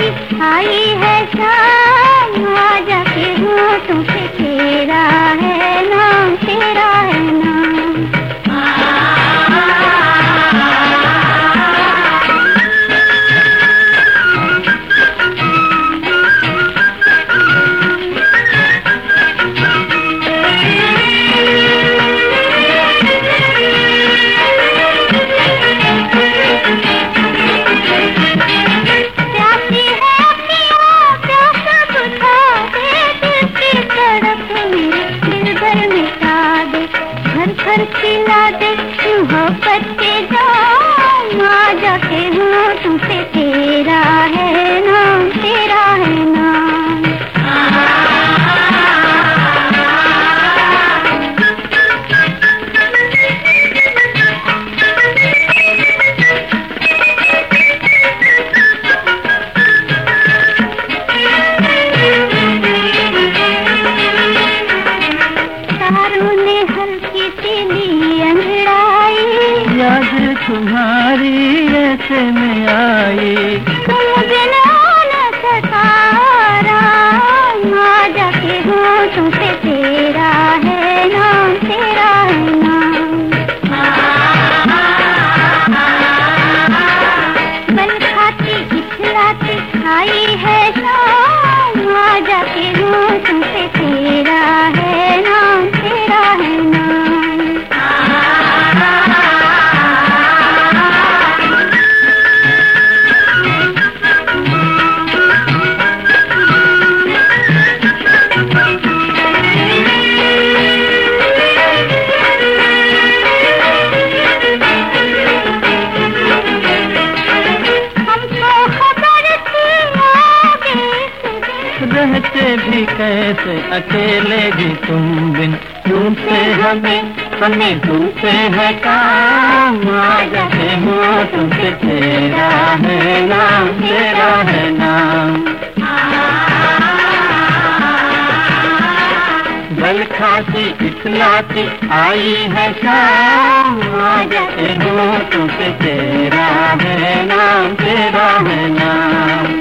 आई है सा तुम्हारी ऐसे में आई रहते भी कैसे अकेले भी तुम बिन। तुमसे हमें हमें तुमसे है काम। तुमसे तेरा है नाम, तेरा है नाम। बल खाती इखलाती आई है शाम। तुमसे तेरा है नाम, तेरा है नाम।